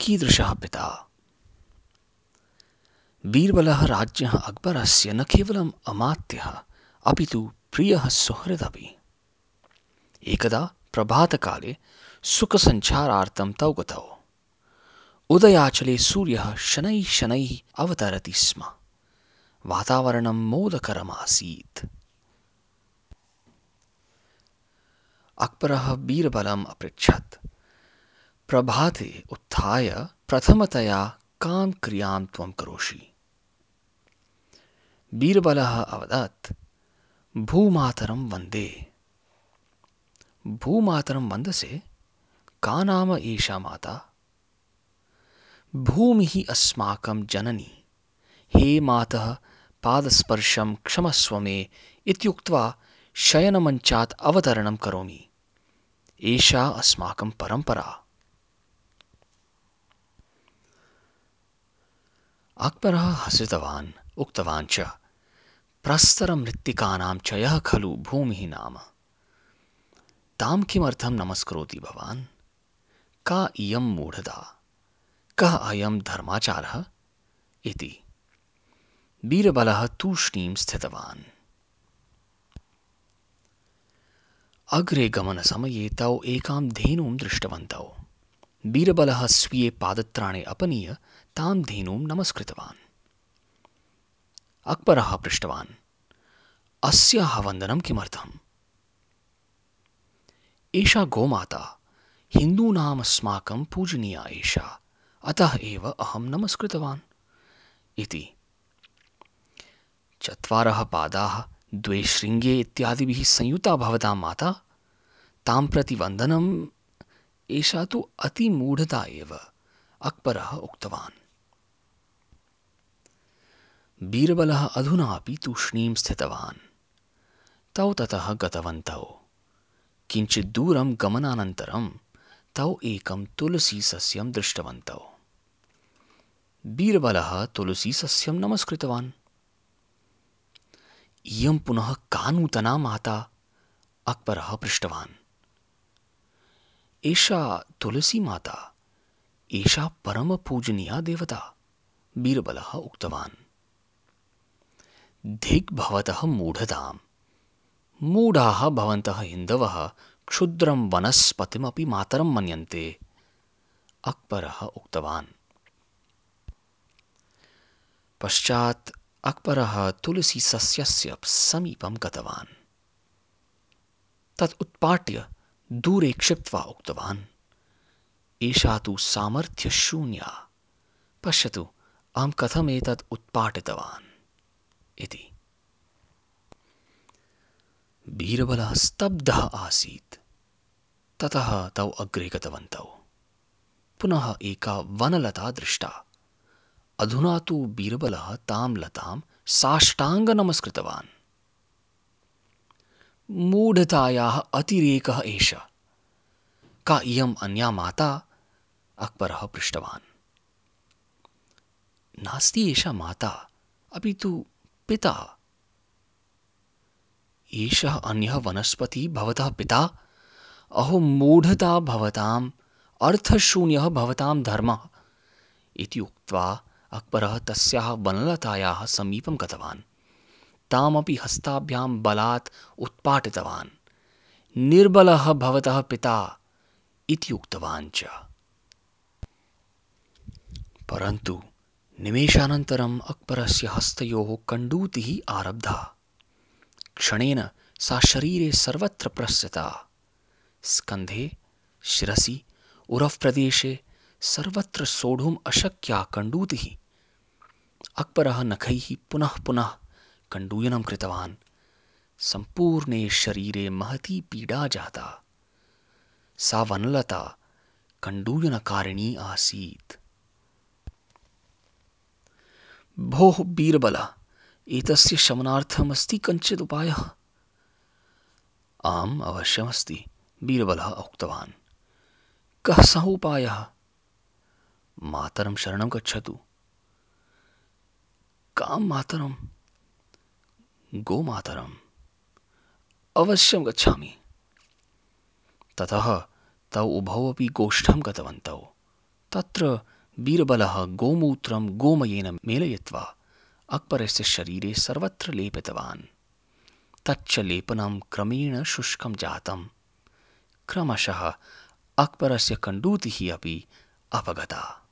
कीदृशः पिता? बीरबलः राज्ञः अक्बरस्य न केवलम् अमात्यः, अपि तु प्रियः सुहृदपि। एकदा प्रभातकाले सुखसञ्चारार्थं तौ गतौ। उदयाचले सूर्यः शनैः शनैः अवतरति स्म। वातावरणं मोदकरमासीत्। अक्बरः बीरबलम् अपृच्छत्। प्रभाते उत्थाय प्रथमतया कां क्रियाँ त्वं करोषि। बीरबलः अवदत्, भूमातरं वंदे। भूमातरं वन्दसे? का नाम एषा माता? भूमिः अस्माकं जननी। हे मातः, पादस्पर्शं क्षमस्व मे इत्युक्त्वा शयनमञ्चात् अवतरणं करोमि। एषा अस्माकं परम्परा। अक्बरः हसितवान्, उक्तवान् च प्रस्तरमृत्तिकानां च यः खलु भूमिः नाम। तां किमर्थं नमस्करोति भवान्? का इयं मूढता? कः अयं धर्माचारः? इति। बीरबलः तूष्णीं स्थितवान्। अग्रे गमनसमये तौ एकां धेनुं दृष्टवन्तौ। बीरबलः स्वीये पादत्राणे अपनीय तां धेनुं नमस्कृतवान्। अक्बरः पृष्टवान्, अस्याः वन्दनं किमर्थम्? एषा गोमाता, हिन्दूनाम् अस्माकं पूजनीया एषा, अतः एव अहं नमस्कृतवान्। इति। चत्वारः पादाः, द्वे शृङ्गे इत्यादिभिः संयुता भवतां माता, तां प्रति वन्दनम् एषा तु अतिमूढता एव। अक्बरः उक्तवान्। बीरबलः अधुनापि तूष्णीं स्थितवान्। तौ ततः गतवन्तौ। किञ्चित् दूरं गमनानन्तरं तौ एकं तुलसीसस्यं दृष्टवन्तौ। बीरबलः तुलसीसस्यं नमस्कृतवान्। इयं पुनः का नूतना माता? अक्बरः पृष्टवान्। एषा तुलसी माता। एषा परमपूजनीया देवता। बीरबलः उक्तवान्। धिग्भवतः मूढताम्। मूढाः भवन्तः हिन्दवः क्षुद्रं वनस्पतिमपि मातरं मन्यन्ते। अक्बरः उक्तवान्। पश्चात् अक्बरः तुलसीसस्यस्य समीपं गतवान्। तत् उत्पाट्य दूरे क्षिप्त्वा उक्तवान् एषा तु सामर्थ्यशून्या पश्यतु अहं कथमेतत् उत्पाटितवान्? इति। बीरबलः स्तब्धः आसीत्। ततः तौ अग्रे गतवन्तौ। पुनः एका वनलता दृष्टा। अधुना तु बीरबलः तां लतां साष्टाङ्गनमस्कृतवान्। मूढतायाः अतिरेकः एष। का इयम् अन्या माता अक्बरः पृष्टवान्। नास्ति एषा माता, अपि तु पिता। एषः अन्यः वनस्पतिः भवतः पिता। अहो मूढता भवताम्, अर्थशून्यः भवतां धर्मः। इति उक्त्वा अक्बरः तस्याः वनलतायाः समीपं गतवान्। तामपि हस्ताभ्यां बलात् उत्पाटितवान्। निर्बलः भवतः पिता इति उक्तवान् च। परन्तु निमेषानन्तरम् अक्बरस्य हस्तयोः कण्डूतिः आरब्धा। क्षणेन सा शरीरे सर्वत्र प्रसृता स्कन्धे, शिरसि उरफ् प्रदेशे सर्वत्र सोढुम् अशक्या कण्डूतिः। अक्बरः नखैः पुनः पुनः कण्डूयनं कृतवान्। सम्पूर्णे शरीरे महती पीडा जाता। सा वनलता कण्डूयनकारिणी आसीत्। भोः बीरबल, एतस्य शमनार्थमस्ति कञ्चित् उपायः? आम्, अवश्यमस्ति, बीरबलः उक्तवान्। कः सः उपायः? मातरं शरणं गच्छतु। कां मातरं गोमातरम्। अवश्यं गच्छामि। ततः तौ उभौ अपि गोष्ठं गतवन्तौ। तत्र बीरबलः गोमूत्रं गोमयेन मेलयित्वा अक्बरस्य शरीरे सर्वत्र लेपितवान्। तच्च लेपनं क्रमेण शुष्कं जातं क्रमशः अक्बरस्य कण्डूतिः अपि अपगता।